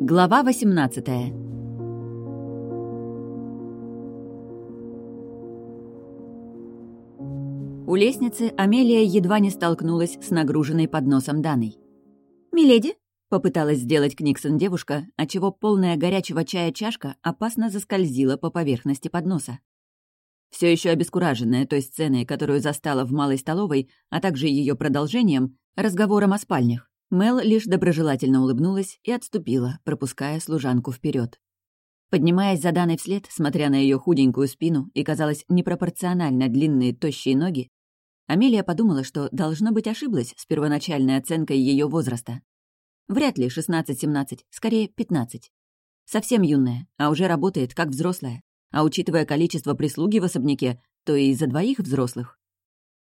Глава 18 У лестницы Амелия едва не столкнулась с нагруженной подносом Даной. «Миледи?» — попыталась сделать Книксон девушка, отчего полная горячего чая чашка опасно заскользила по поверхности подноса. Все еще обескураженная той сценой, которую застала в малой столовой, а также ее продолжением, разговором о спальнях, Мел лишь доброжелательно улыбнулась и отступила, пропуская служанку вперед. Поднимаясь за Даной вслед, смотря на ее худенькую спину и, казалось, непропорционально длинные тощие ноги, Амелия подумала, что, должно быть, ошиблась с первоначальной оценкой ее возраста. Вряд ли 16-17, скорее 15. Совсем юная, а уже работает как взрослая. А учитывая количество прислуги в особняке, то и за двоих взрослых.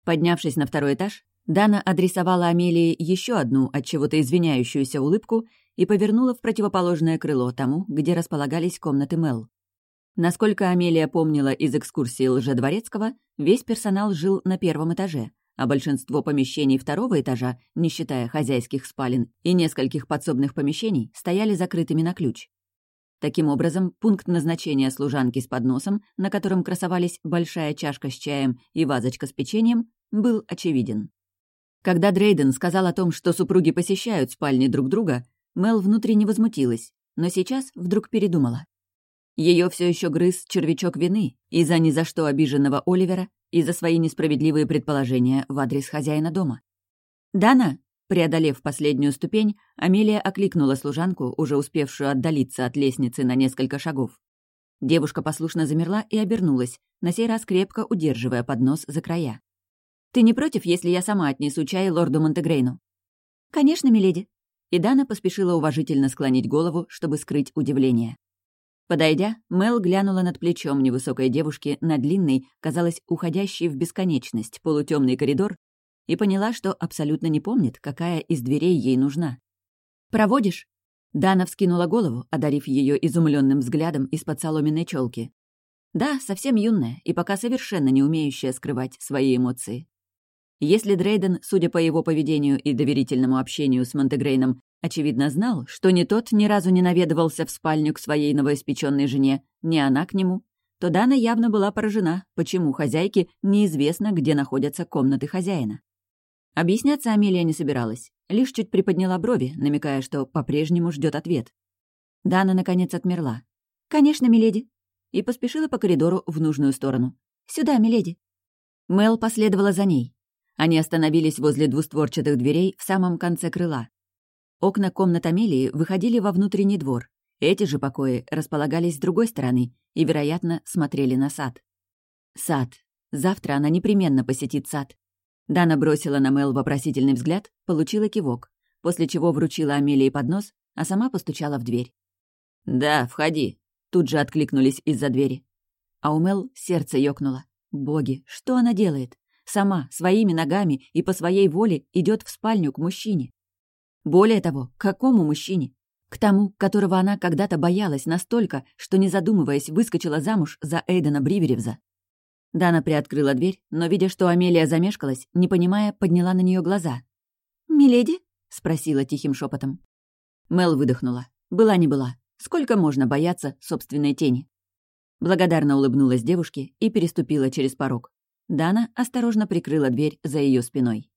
Поднявшись на второй этаж, Дана адресовала Амелии еще одну от чего-то извиняющуюся улыбку и повернула в противоположное крыло тому, где располагались комнаты Мел. Насколько Амелия помнила из экскурсии Лжедворецкого, весь персонал жил на первом этаже, а большинство помещений второго этажа, не считая хозяйских спален и нескольких подсобных помещений, стояли закрытыми на ключ. Таким образом, пункт назначения служанки с подносом, на котором красовались большая чашка с чаем и вазочка с печеньем, был очевиден. Когда Дрейден сказал о том, что супруги посещают спальни друг друга, Мел внутренне возмутилась, но сейчас вдруг передумала. Ее все еще грыз червячок вины из-за ни за что обиженного Оливера и за свои несправедливые предположения в адрес хозяина дома. «Дана!» Преодолев последнюю ступень, Амелия окликнула служанку, уже успевшую отдалиться от лестницы на несколько шагов. Девушка послушно замерла и обернулась, на сей раз крепко удерживая поднос за края. Ты не против, если я сама отнесу чай лорду Монтегрейну?» «Конечно, миледи». И Дана поспешила уважительно склонить голову, чтобы скрыть удивление. Подойдя, Мел глянула над плечом невысокой девушки на длинный, казалось, уходящий в бесконечность полутемный коридор и поняла, что абсолютно не помнит, какая из дверей ей нужна. «Проводишь?» Дана вскинула голову, одарив ее изумленным взглядом из-под соломенной челки. Да, совсем юная и пока совершенно не умеющая скрывать свои эмоции. Если Дрейден, судя по его поведению и доверительному общению с Монтегрейном, очевидно знал, что ни тот ни разу не наведывался в спальню к своей новоиспеченной жене, ни она к нему, то Дана явно была поражена, почему хозяйке неизвестно, где находятся комнаты хозяина. Объясняться Амелия не собиралась, лишь чуть приподняла брови, намекая, что по-прежнему ждет ответ. Дана, наконец, отмерла. «Конечно, миледи», и поспешила по коридору в нужную сторону. «Сюда, миледи». Мел последовала за ней, они остановились возле двустворчатых дверей в самом конце крыла. Окна комнат Амелии выходили во внутренний двор. Эти же покои располагались с другой стороны и, вероятно, смотрели на сад. Сад. Завтра она непременно посетит сад. Дана бросила на Мел вопросительный взгляд, получила кивок, после чего вручила Амелии поднос, а сама постучала в дверь. «Да, входи», — тут же откликнулись из-за двери. А у Мел сердце ёкнуло. «Боги, что она делает? сама, своими ногами и по своей воле идет в спальню к мужчине. Более того, к какому мужчине? К тому, которого она когда-то боялась настолько, что, не задумываясь, выскочила замуж за Эйдена Бриверевза. Дана приоткрыла дверь, но, видя, что Амелия замешкалась, не понимая, подняла на нее глаза. «Миледи?» — спросила тихим шепотом. Мел выдохнула. Была не была. Сколько можно бояться собственной тени? Благодарно улыбнулась девушке и переступила через порог. Дана осторожно прикрыла дверь за ее спиной.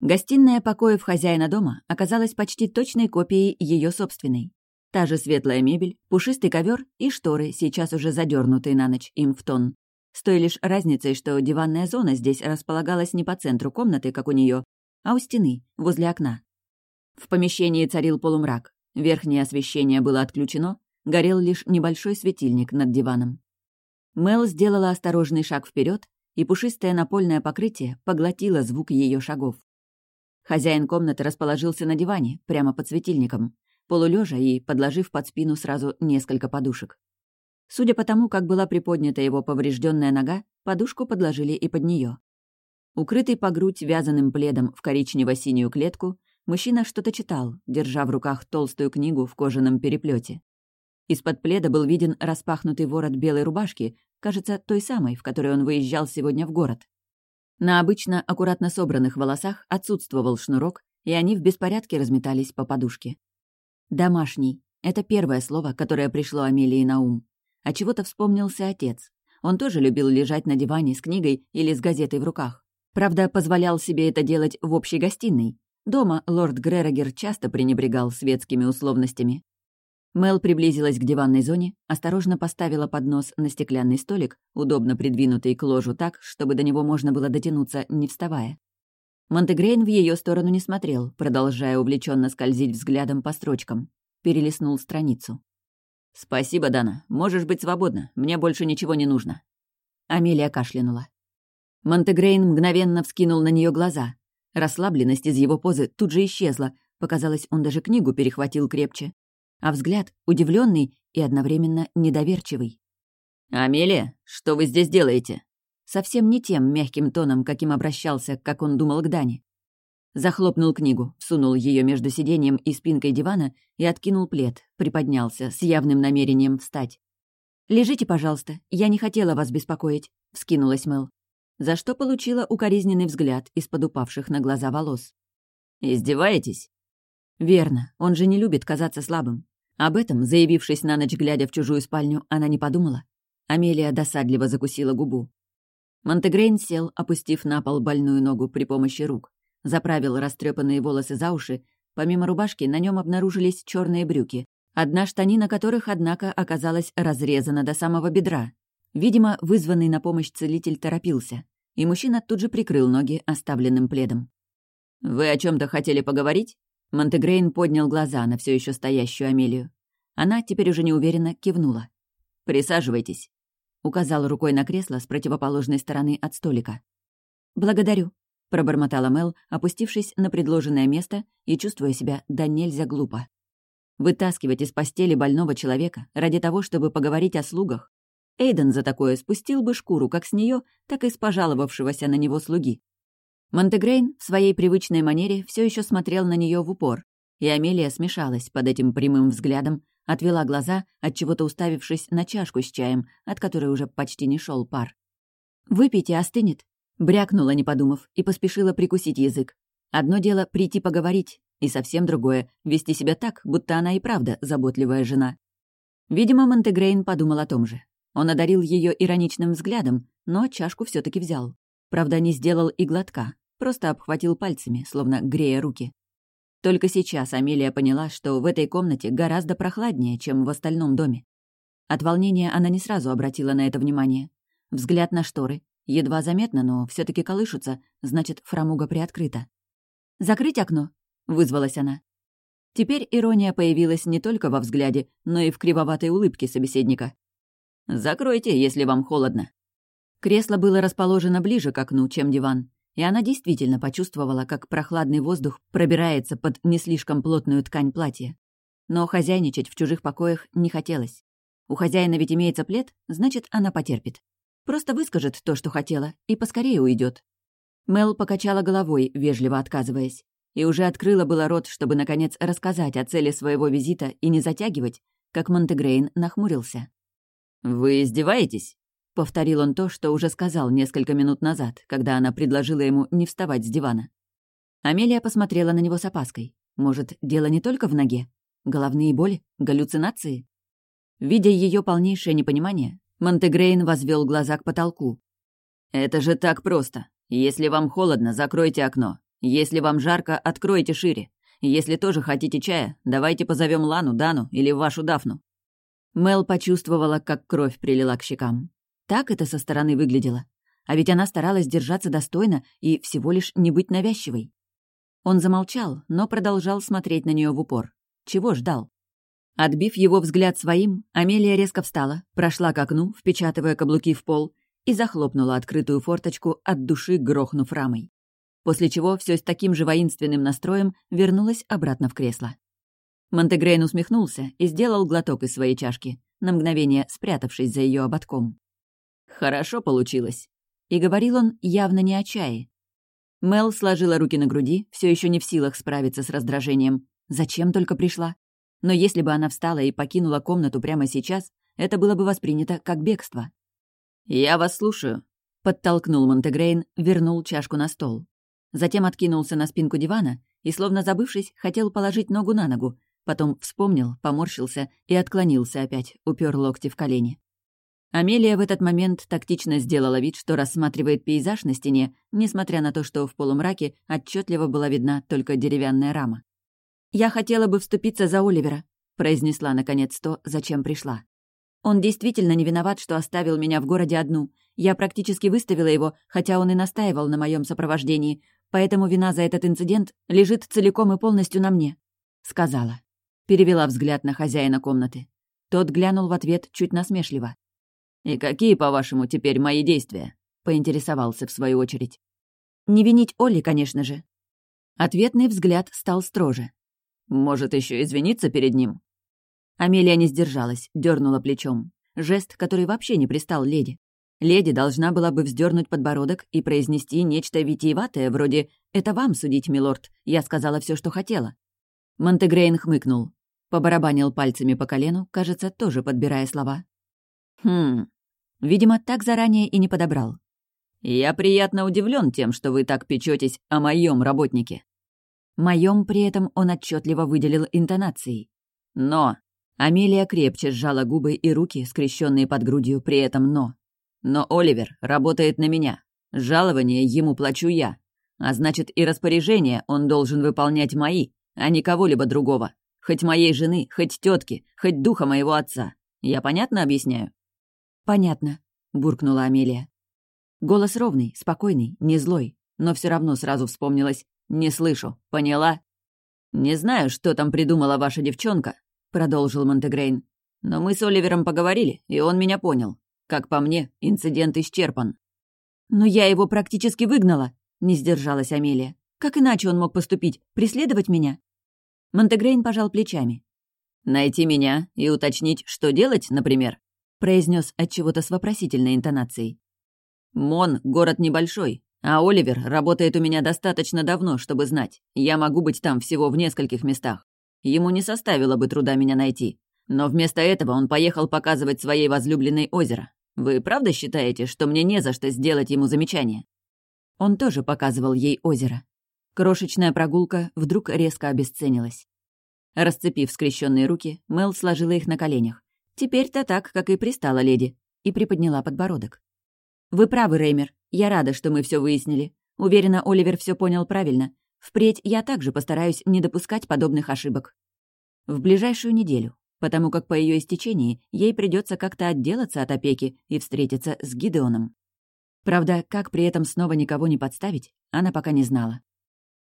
Гостиная покоев хозяина дома оказалась почти точной копией ее собственной. Та же светлая мебель, пушистый ковер и шторы, сейчас уже задернутые на ночь им в тон. С той лишь разницей, что диванная зона здесь располагалась не по центру комнаты, как у нее, а у стены, возле окна. В помещении царил полумрак. Верхнее освещение было отключено, горел лишь небольшой светильник над диваном. Мел сделала осторожный шаг вперед, и пушистое напольное покрытие поглотило звук ее шагов. Хозяин комнаты расположился на диване, прямо под светильником, полулежа и подложив под спину сразу несколько подушек. Судя по тому, как была приподнята его поврежденная нога, подушку подложили и под нее. Укрытый по грудь вязаным пледом в коричнево-синюю клетку, мужчина что-то читал, держа в руках толстую книгу в кожаном переплете. Из-под пледа был виден распахнутый ворот белой рубашки, кажется, той самой, в которой он выезжал сегодня в город. На обычно аккуратно собранных волосах отсутствовал шнурок, и они в беспорядке разметались по подушке. «Домашний» — это первое слово, которое пришло Амелии на ум. А чего-то вспомнился отец. Он тоже любил лежать на диване с книгой или с газетой в руках. Правда, позволял себе это делать в общей гостиной. Дома лорд Грерогер часто пренебрегал светскими условностями. Мел приблизилась к диванной зоне, осторожно поставила поднос на стеклянный столик, удобно придвинутый к ложу так, чтобы до него можно было дотянуться, не вставая. Монтегрейн в ее сторону не смотрел, продолжая увлеченно скользить взглядом по строчкам. Перелистнул страницу. «Спасибо, Дана. Можешь быть свободна. Мне больше ничего не нужно». Амелия кашлянула. Монтегрейн мгновенно вскинул на нее глаза. Расслабленность из его позы тут же исчезла. Показалось, он даже книгу перехватил крепче а взгляд удивленный и одновременно недоверчивый. «Амелия, что вы здесь делаете?» Совсем не тем мягким тоном, каким обращался, как он думал к Дане. Захлопнул книгу, сунул ее между сиденьем и спинкой дивана и откинул плед, приподнялся с явным намерением встать. «Лежите, пожалуйста, я не хотела вас беспокоить», — вскинулась Мэл, за что получила укоризненный взгляд из-под упавших на глаза волос. «Издеваетесь?» «Верно, он же не любит казаться слабым. Об этом, заявившись на ночь, глядя в чужую спальню, она не подумала. Амелия досадливо закусила губу. Монтегрейн сел, опустив на пол больную ногу при помощи рук. Заправил растрепанные волосы за уши. Помимо рубашки на нем обнаружились черные брюки, одна штанина которых, однако, оказалась разрезана до самого бедра. Видимо, вызванный на помощь целитель торопился, и мужчина тут же прикрыл ноги оставленным пледом. «Вы о чем то хотели поговорить?» Монтегрейн поднял глаза на все еще стоящую Амелию. Она теперь уже неуверенно кивнула. «Присаживайтесь», — указал рукой на кресло с противоположной стороны от столика. «Благодарю», — пробормотала Мел, опустившись на предложенное место и чувствуя себя да нельзя глупо. Вытаскивать из постели больного человека ради того, чтобы поговорить о слугах. Эйден за такое спустил бы шкуру как с нее, так и с пожаловавшегося на него слуги. Монтегрейн в своей привычной манере все еще смотрел на нее в упор, и Амелия смешалась под этим прямым взглядом, отвела глаза, от чего то уставившись на чашку с чаем, от которой уже почти не шел пар. «Выпейте, остынет», — брякнула, не подумав, и поспешила прикусить язык. Одно дело — прийти поговорить, и совсем другое — вести себя так, будто она и правда заботливая жена. Видимо, Монтегрейн подумал о том же. Он одарил ее ироничным взглядом, но чашку все таки взял. Правда, не сделал и глотка, просто обхватил пальцами, словно грея руки. Только сейчас Амелия поняла, что в этой комнате гораздо прохладнее, чем в остальном доме. От волнения она не сразу обратила на это внимание. Взгляд на шторы. Едва заметно, но все таки колышутся, значит, фрамуга приоткрыта. «Закрыть окно?» — вызвалась она. Теперь ирония появилась не только во взгляде, но и в кривоватой улыбке собеседника. «Закройте, если вам холодно». Кресло было расположено ближе к окну, чем диван, и она действительно почувствовала, как прохладный воздух пробирается под не слишком плотную ткань платья. Но хозяйничать в чужих покоях не хотелось. У хозяина ведь имеется плед, значит, она потерпит. Просто выскажет то, что хотела, и поскорее уйдет. Мел покачала головой, вежливо отказываясь, и уже открыла было рот, чтобы, наконец, рассказать о цели своего визита и не затягивать, как Монтегрейн нахмурился. «Вы издеваетесь?» — повторил он то, что уже сказал несколько минут назад, когда она предложила ему не вставать с дивана. Амелия посмотрела на него с опаской. Может, дело не только в ноге? Головные боли? Галлюцинации? Видя ее полнейшее непонимание, Монтегрейн возвел глаза к потолку. «Это же так просто. Если вам холодно, закройте окно. Если вам жарко, откройте шире. Если тоже хотите чая, давайте позовем Лану, Дану или вашу Дафну». Мел почувствовала, как кровь прилила к щекам. Так это со стороны выглядело. А ведь она старалась держаться достойно и всего лишь не быть навязчивой. Он замолчал, но продолжал смотреть на нее в упор. Чего ждал? Отбив его взгляд своим, Амелия резко встала, прошла к окну, впечатывая каблуки в пол, и захлопнула открытую форточку от души, грохнув рамой. После чего все с таким же воинственным настроем вернулась обратно в кресло. Монтегрейн усмехнулся и сделал глоток из своей чашки, на мгновение спрятавшись за ее ободком. Хорошо получилось. И говорил он явно не о чае. Мел сложила руки на груди, все еще не в силах справиться с раздражением. Зачем только пришла? Но если бы она встала и покинула комнату прямо сейчас, это было бы воспринято как бегство. «Я вас слушаю». Подтолкнул Монтегрейн, вернул чашку на стол. Затем откинулся на спинку дивана и, словно забывшись, хотел положить ногу на ногу, потом вспомнил, поморщился и отклонился опять, упер локти в колени. Амелия в этот момент тактично сделала вид, что рассматривает пейзаж на стене, несмотря на то, что в полумраке отчетливо была видна только деревянная рама. «Я хотела бы вступиться за Оливера», — произнесла наконец то, зачем пришла. «Он действительно не виноват, что оставил меня в городе одну. Я практически выставила его, хотя он и настаивал на моем сопровождении, поэтому вина за этот инцидент лежит целиком и полностью на мне», — сказала. Перевела взгляд на хозяина комнаты. Тот глянул в ответ чуть насмешливо. «И какие, по-вашему, теперь мои действия?» — поинтересовался в свою очередь. «Не винить Олли, конечно же». Ответный взгляд стал строже. «Может, еще извиниться перед ним?» Амелия не сдержалась, дернула плечом. Жест, который вообще не пристал леди. Леди должна была бы вздернуть подбородок и произнести нечто витиеватое, вроде «Это вам судить, милорд, я сказала все, что хотела». Монтегрейн хмыкнул. Побарабанил пальцами по колену, кажется, тоже подбирая слова. «Хм...» Видимо, так заранее и не подобрал. «Я приятно удивлен тем, что вы так печетесь о моем работнике». Моем при этом он отчетливо выделил интонацией. «Но...» Амелия крепче сжала губы и руки, скрещенные под грудью, при этом «но». Но Оливер работает на меня. Жалование ему плачу я. А значит, и распоряжения он должен выполнять мои, а не кого-либо другого. Хоть моей жены, хоть тетки, хоть духа моего отца. Я понятно объясняю?» «Понятно», — буркнула Амелия. Голос ровный, спокойный, не злой, но все равно сразу вспомнилось «Не слышу, поняла?» «Не знаю, что там придумала ваша девчонка», — продолжил Монтегрейн. «Но мы с Оливером поговорили, и он меня понял. Как по мне, инцидент исчерпан. «Но я его практически выгнала», — не сдержалась Амелия. «Как иначе он мог поступить? Преследовать меня?» Монтегрейн пожал плечами. «Найти меня и уточнить, что делать, например?» Произнес от чего-то с вопросительной интонацией. «Мон — город небольшой, а Оливер работает у меня достаточно давно, чтобы знать. Я могу быть там всего в нескольких местах. Ему не составило бы труда меня найти. Но вместо этого он поехал показывать своей возлюбленной озеро. Вы правда считаете, что мне не за что сделать ему замечание?» Он тоже показывал ей озеро. Крошечная прогулка вдруг резко обесценилась. Расцепив скрещенные руки, Мел сложила их на коленях. Теперь-то так, как и пристала леди, и приподняла подбородок. «Вы правы, Реймер. Я рада, что мы все выяснили. Уверена, Оливер все понял правильно. Впредь я также постараюсь не допускать подобных ошибок. В ближайшую неделю, потому как по ее истечении ей придется как-то отделаться от опеки и встретиться с Гидеоном. Правда, как при этом снова никого не подставить, она пока не знала.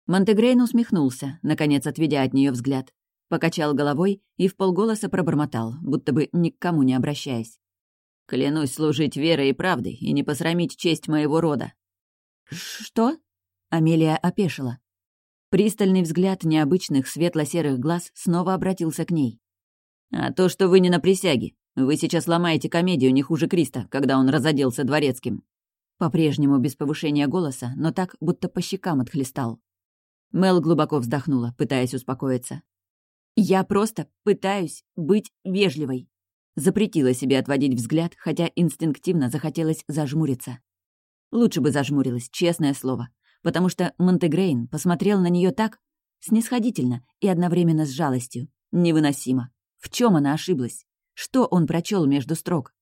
Монтегрейн усмехнулся, наконец отведя от нее взгляд, покачал головой и в полголоса пробормотал, будто бы ни к кому не обращаясь. «Клянусь служить верой и правдой и не посрамить честь моего рода». «Что?» — Амелия опешила. Пристальный взгляд необычных светло-серых глаз снова обратился к ней. А то, что вы не на присяге. Вы сейчас ломаете комедию не хуже Криста, когда он разоделся дворецким. По-прежнему без повышения голоса, но так, будто по щекам отхлестал. Мел глубоко вздохнула, пытаясь успокоиться. «Я просто пытаюсь быть вежливой». Запретила себе отводить взгляд, хотя инстинктивно захотелось зажмуриться. Лучше бы зажмурилась, честное слово, потому что Монтегрейн посмотрел на нее так снисходительно и одновременно с жалостью. Невыносимо. В чем она ошиблась? Что он прочел между строк?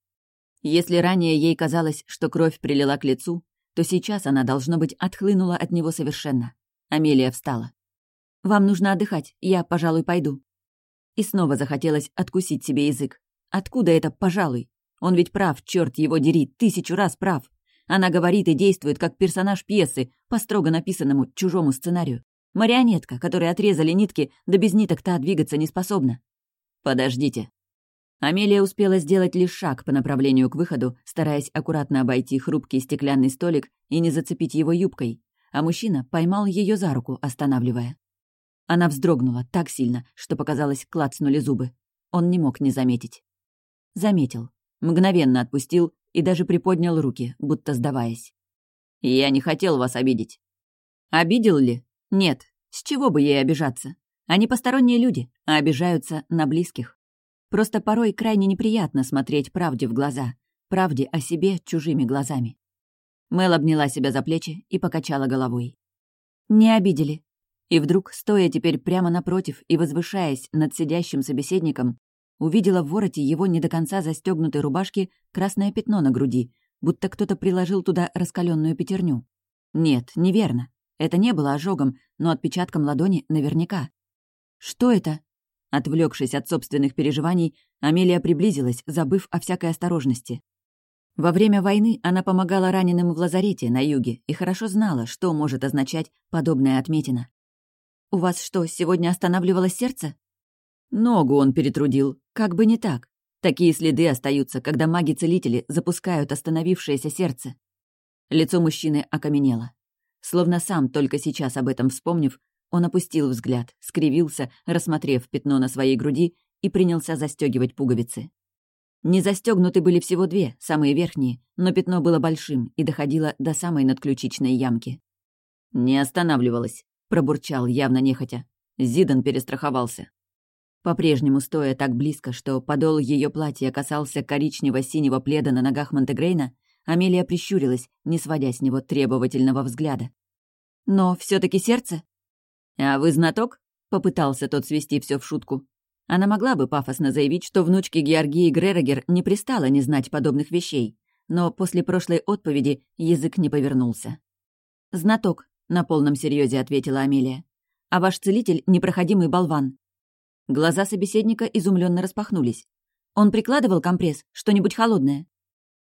Если ранее ей казалось, что кровь прилила к лицу, то сейчас она, должно быть, отхлынула от него совершенно. Амелия встала. «Вам нужно отдыхать, я, пожалуй, пойду». И снова захотелось откусить себе язык. Откуда это «пожалуй»? Он ведь прав, черт его дери, тысячу раз прав. Она говорит и действует как персонаж пьесы по строго написанному чужому сценарию. Марионетка, которой отрезали нитки, да без ниток та двигаться не способна. «Подождите». Амелия успела сделать лишь шаг по направлению к выходу, стараясь аккуратно обойти хрупкий стеклянный столик и не зацепить его юбкой, а мужчина поймал ее за руку, останавливая. Она вздрогнула так сильно, что, показалось, клацнули зубы. Он не мог не заметить. Заметил. Мгновенно отпустил и даже приподнял руки, будто сдаваясь. «Я не хотел вас обидеть». «Обидел ли? Нет. С чего бы ей обижаться? Они посторонние люди, а обижаются на близких. Просто порой крайне неприятно смотреть правде в глаза, правде о себе чужими глазами. Мел обняла себя за плечи и покачала головой. «Не обидели». И вдруг, стоя теперь прямо напротив и возвышаясь над сидящим собеседником, увидела в вороте его не до конца застегнутой рубашки красное пятно на груди, будто кто-то приложил туда раскаленную пятерню. Нет, неверно. Это не было ожогом, но отпечатком ладони наверняка. «Что это?» Отвлекшись от собственных переживаний, Амелия приблизилась, забыв о всякой осторожности. Во время войны она помогала раненым в лазарете на юге и хорошо знала, что может означать подобная отметина. «У вас что, сегодня останавливалось сердце?» Ногу он перетрудил, как бы не так. Такие следы остаются, когда маги-целители запускают остановившееся сердце. Лицо мужчины окаменело. Словно сам, только сейчас об этом вспомнив, он опустил взгляд, скривился, рассмотрев пятно на своей груди и принялся застегивать пуговицы. Не застегнуты были всего две, самые верхние, но пятно было большим и доходило до самой надключичной ямки. «Не останавливалась», — пробурчал, явно нехотя. Зидан перестраховался. По-прежнему стоя так близко, что подол ее платья касался коричнево-синего пледа на ногах Монтегрейна, Амелия прищурилась, не сводя с него требовательного взгляда. «Но все таки сердце?» «А вы знаток?» — попытался тот свести все в шутку. Она могла бы пафосно заявить, что внучке Георгии Грерогер не пристало не знать подобных вещей, но после прошлой отповеди язык не повернулся. «Знаток», — на полном серьезе ответила Амелия. «А ваш целитель — непроходимый болван». Глаза собеседника изумленно распахнулись. «Он прикладывал компресс? Что-нибудь холодное?»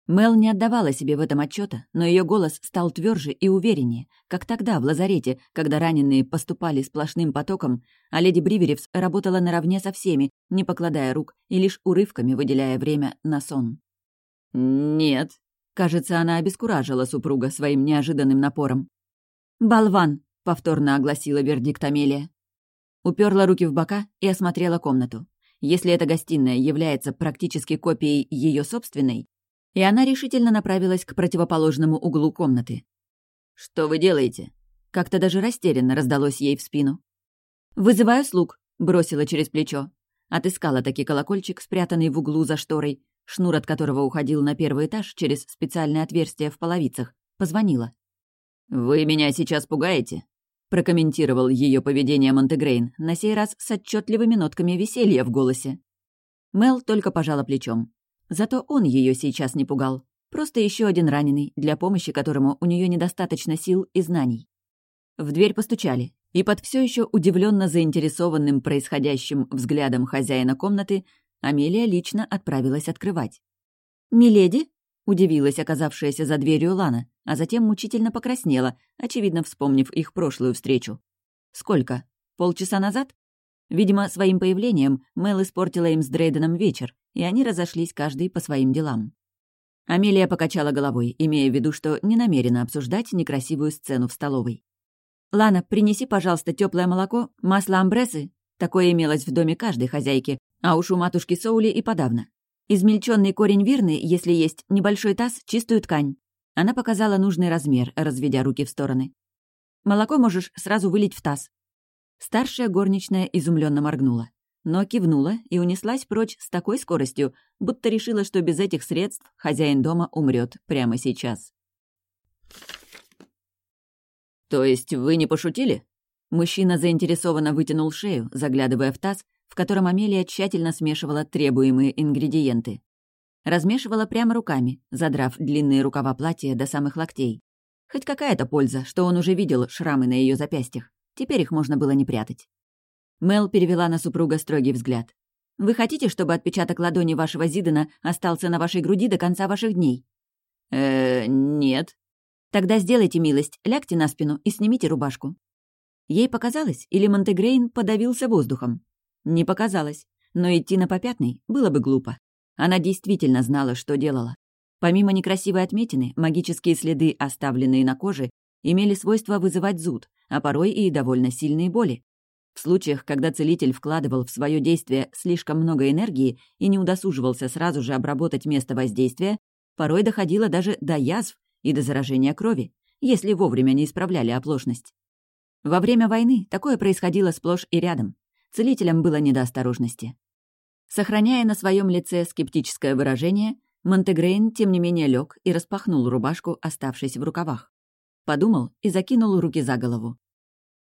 Мел не отдавала себе в этом отчета, но ее голос стал тверже и увереннее, как тогда в лазарете, когда раненые поступали сплошным потоком, а леди Бриверевс работала наравне со всеми, не покладая рук и лишь урывками выделяя время на сон. «Нет», — кажется, она обескуражила супруга своим неожиданным напором. «Болван», — повторно огласила вердикт Амелия. Уперла руки в бока и осмотрела комнату. Если эта гостиная является практически копией ее собственной, и она решительно направилась к противоположному углу комнаты. «Что вы делаете?» Как-то даже растерянно раздалось ей в спину. «Вызываю слуг», — бросила через плечо. Отыскала таки колокольчик, спрятанный в углу за шторой, шнур от которого уходил на первый этаж через специальное отверстие в половицах. Позвонила. «Вы меня сейчас пугаете?» прокомментировал ее поведение Монтегрейн, на сей раз с отчетливыми нотками веселья в голосе. Мел только пожала плечом. Зато он ее сейчас не пугал. Просто еще один раненый, для помощи которому у нее недостаточно сил и знаний. В дверь постучали, и под все еще удивленно заинтересованным происходящим взглядом хозяина комнаты Амелия лично отправилась открывать. «Миледи?» — удивилась оказавшаяся за дверью Лана, а затем мучительно покраснела, очевидно вспомнив их прошлую встречу. «Сколько? Полчаса назад?» Видимо, своим появлением Мел испортила им с Дрейденом вечер, и они разошлись каждый по своим делам. Амелия покачала головой, имея в виду, что не намерена обсуждать некрасивую сцену в столовой. «Лана, принеси, пожалуйста, теплое молоко, масло амбресы. Такое имелось в доме каждой хозяйки, а уж у матушки Соули и подавно. Измельченный корень вирны, если есть, небольшой таз, чистую ткань». Она показала нужный размер, разведя руки в стороны. «Молоко можешь сразу вылить в таз». Старшая горничная изумленно моргнула но кивнула и унеслась прочь с такой скоростью, будто решила, что без этих средств хозяин дома умрет прямо сейчас. «То есть вы не пошутили?» Мужчина заинтересованно вытянул шею, заглядывая в таз, в котором Амелия тщательно смешивала требуемые ингредиенты. Размешивала прямо руками, задрав длинные рукава платья до самых локтей. Хоть какая-то польза, что он уже видел шрамы на ее запястьях. Теперь их можно было не прятать. Мел перевела на супруга строгий взгляд. «Вы хотите, чтобы отпечаток ладони вашего Зидена остался на вашей груди до конца ваших дней?» «Э, нет». «Тогда сделайте милость, лягте на спину и снимите рубашку». Ей показалось, или Монтегрейн подавился воздухом? Не показалось, но идти на попятный было бы глупо. Она действительно знала, что делала. Помимо некрасивой отметины, магические следы, оставленные на коже, имели свойство вызывать зуд, а порой и довольно сильные боли. В случаях, когда целитель вкладывал в свое действие слишком много энергии и не удосуживался сразу же обработать место воздействия, порой доходило даже до язв и до заражения крови, если вовремя не исправляли оплошность. Во время войны такое происходило сплошь и рядом. Целителям было не до осторожности. Сохраняя на своем лице скептическое выражение, Монтегрейн, тем не менее, лег и распахнул рубашку, оставшись в рукавах. Подумал и закинул руки за голову.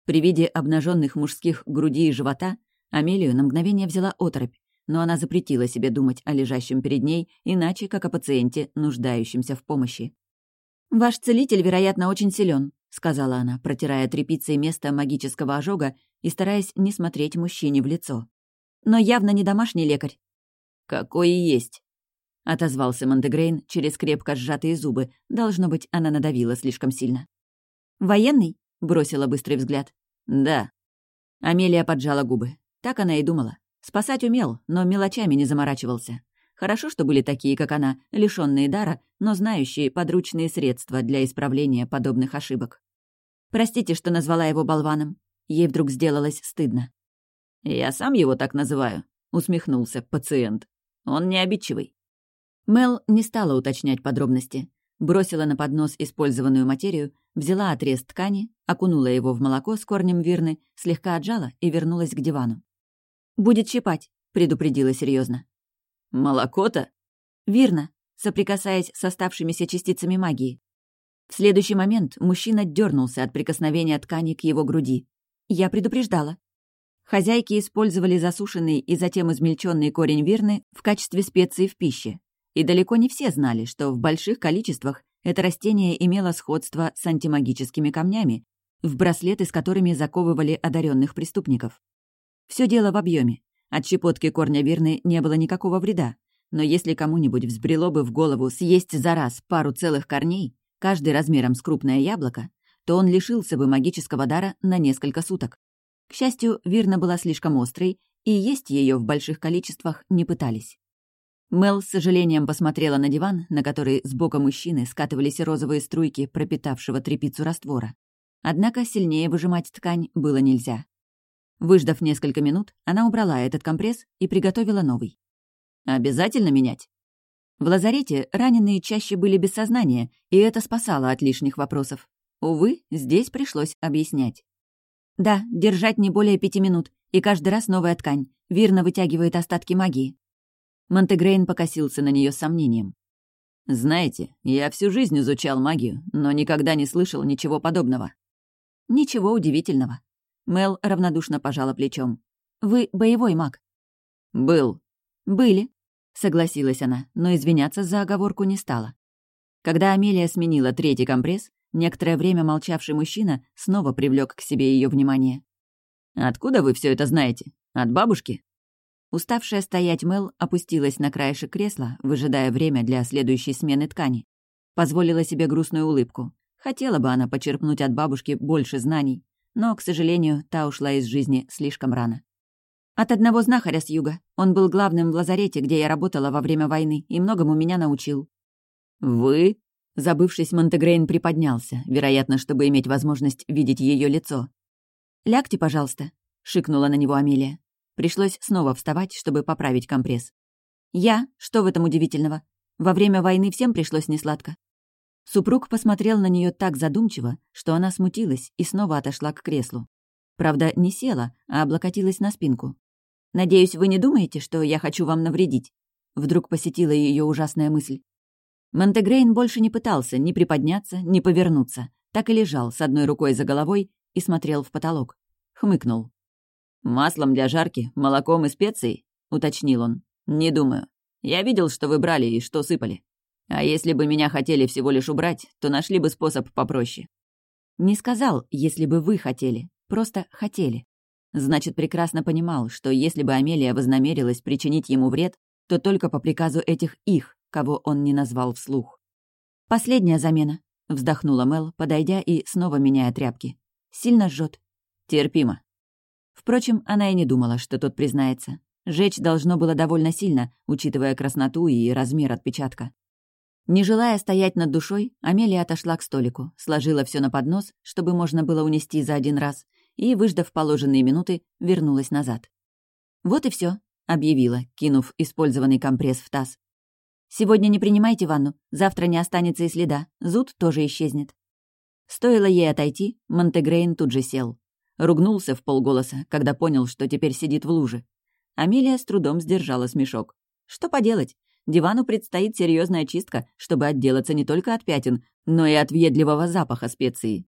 При виде обнаженных мужских груди и живота Амелию на мгновение взяла оторопь, но она запретила себе думать о лежащем перед ней, иначе как о пациенте, нуждающемся в помощи. «Ваш целитель, вероятно, очень силен, сказала она, протирая тряпицей место магического ожога и стараясь не смотреть мужчине в лицо. «Но явно не домашний лекарь». «Какой и есть», — отозвался Монтегрейн через крепко сжатые зубы. Должно быть, она надавила слишком сильно. «Военный?» — бросила быстрый взгляд. «Да». Амелия поджала губы. Так она и думала. Спасать умел, но мелочами не заморачивался. Хорошо, что были такие, как она, лишённые дара, но знающие подручные средства для исправления подобных ошибок. Простите, что назвала его болваном. Ей вдруг сделалось стыдно. «Я сам его так называю», — усмехнулся пациент. «Он не обидчивый». Мел не стала уточнять подробности. Бросила на поднос использованную материю, взяла отрез ткани, окунула его в молоко с корнем вирны, слегка отжала и вернулась к дивану. «Будет щипать», — предупредила серьезно. «Молоко-то?» «Верно», соприкасаясь с оставшимися частицами магии. В следующий момент мужчина дернулся от прикосновения ткани к его груди. Я предупреждала. Хозяйки использовали засушенный и затем измельченный корень верны в качестве специи в пище. И далеко не все знали, что в больших количествах это растение имело сходство с антимагическими камнями, в браслеты с которыми заковывали одаренных преступников. Все дело в объеме. От щепотки корня верны не было никакого вреда, но если кому-нибудь взбрело бы в голову съесть за раз пару целых корней, каждый размером с крупное яблоко, то он лишился бы магического дара на несколько суток. К счастью, Вирна была слишком острой, и есть ее в больших количествах не пытались. Мел с сожалением посмотрела на диван, на который с бока мужчины скатывались розовые струйки пропитавшего трепицу раствора. Однако сильнее выжимать ткань было нельзя. Выждав несколько минут, она убрала этот компресс и приготовила новый. «Обязательно менять?» В лазарете раненые чаще были без сознания, и это спасало от лишних вопросов. Увы, здесь пришлось объяснять. «Да, держать не более пяти минут, и каждый раз новая ткань. Вирно вытягивает остатки магии». Монтегрейн покосился на нее с сомнением. «Знаете, я всю жизнь изучал магию, но никогда не слышал ничего подобного». «Ничего удивительного. Мел равнодушно пожала плечом. «Вы боевой маг?» «Был». «Были», — согласилась она, но извиняться за оговорку не стала. Когда Амелия сменила третий компресс, некоторое время молчавший мужчина снова привлек к себе ее внимание. «Откуда вы все это знаете? От бабушки?» Уставшая стоять Мел опустилась на краешек кресла, выжидая время для следующей смены ткани. Позволила себе грустную улыбку. Хотела бы она почерпнуть от бабушки больше знаний, но, к сожалению, та ушла из жизни слишком рано. От одного знахаря с юга. Он был главным в лазарете, где я работала во время войны, и многому меня научил. «Вы?» Забывшись, Монтегрейн приподнялся, вероятно, чтобы иметь возможность видеть ее лицо. «Лягте, пожалуйста», — шикнула на него Амелия. Пришлось снова вставать, чтобы поправить компресс. «Я? Что в этом удивительного? Во время войны всем пришлось несладко. Супруг посмотрел на нее так задумчиво, что она смутилась и снова отошла к креслу. Правда, не села, а облокотилась на спинку. «Надеюсь, вы не думаете, что я хочу вам навредить?» Вдруг посетила ее ужасная мысль. Монтегрейн больше не пытался ни приподняться, ни повернуться. Так и лежал с одной рукой за головой и смотрел в потолок. Хмыкнул. «Маслом для жарки, молоком и специей?» — уточнил он. «Не думаю. Я видел, что вы брали и что сыпали. А если бы меня хотели всего лишь убрать, то нашли бы способ попроще. Не сказал, если бы вы хотели, просто хотели. Значит, прекрасно понимал, что если бы Амелия вознамерилась причинить ему вред, то только по приказу этих их, кого он не назвал вслух. «Последняя замена», — вздохнула Мел, подойдя и снова меняя тряпки. «Сильно жжет. Терпимо». Впрочем, она и не думала, что тот признается. Жечь должно было довольно сильно, учитывая красноту и размер отпечатка. Не желая стоять над душой, Амелия отошла к столику, сложила все на поднос, чтобы можно было унести за один раз, и, выждав положенные минуты, вернулась назад. «Вот и все, объявила, кинув использованный компресс в таз. «Сегодня не принимайте ванну, завтра не останется и следа, зуд тоже исчезнет». Стоило ей отойти, Монтегрейн тут же сел. Ругнулся в полголоса, когда понял, что теперь сидит в луже. Амелия с трудом сдержала смешок. Что поделать? Дивану предстоит серьезная чистка, чтобы отделаться не только от пятен, но и от въедливого запаха специи.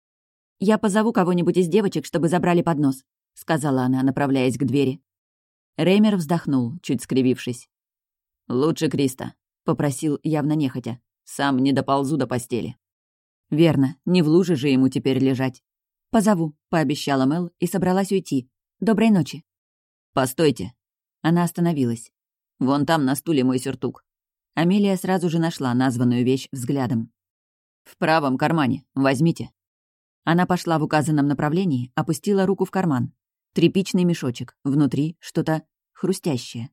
«Я позову кого-нибудь из девочек, чтобы забрали поднос», — сказала она, направляясь к двери. Реймер вздохнул, чуть скривившись. «Лучше Криста», — попросил явно нехотя. «Сам не доползу до постели». «Верно, не в луже же ему теперь лежать». «Позову», — пообещала Мел и собралась уйти. «Доброй ночи». «Постойте». Она остановилась. «Вон там на стуле мой сюртук». Амелия сразу же нашла названную вещь взглядом. «В правом кармане. Возьмите». Она пошла в указанном направлении, опустила руку в карман. Тряпичный мешочек, внутри что-то хрустящее.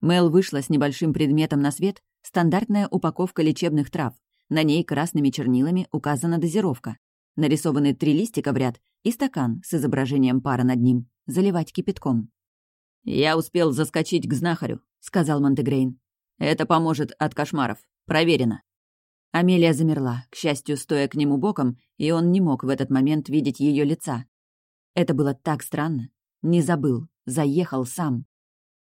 Мел вышла с небольшим предметом на свет, стандартная упаковка лечебных трав. На ней красными чернилами указана дозировка. Нарисованы три листика в ряд и стакан с изображением пара над ним. Заливать кипятком. «Я успел заскочить к знахарю», — сказал Монтегрейн. «Это поможет от кошмаров. Проверено». Амелия замерла, к счастью, стоя к нему боком, и он не мог в этот момент видеть ее лица. Это было так странно. Не забыл, заехал сам.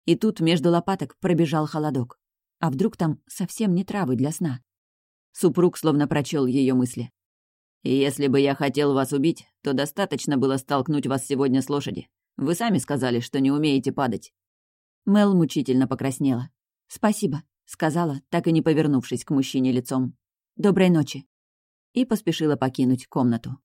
И тут между лопаток пробежал холодок. А вдруг там совсем не травы для сна? Супруг словно прочел ее мысли. «Если бы я хотел вас убить, то достаточно было столкнуть вас сегодня с лошади. Вы сами сказали, что не умеете падать». Мел мучительно покраснела. «Спасибо», — сказала, так и не повернувшись к мужчине лицом. «Доброй ночи». И поспешила покинуть комнату.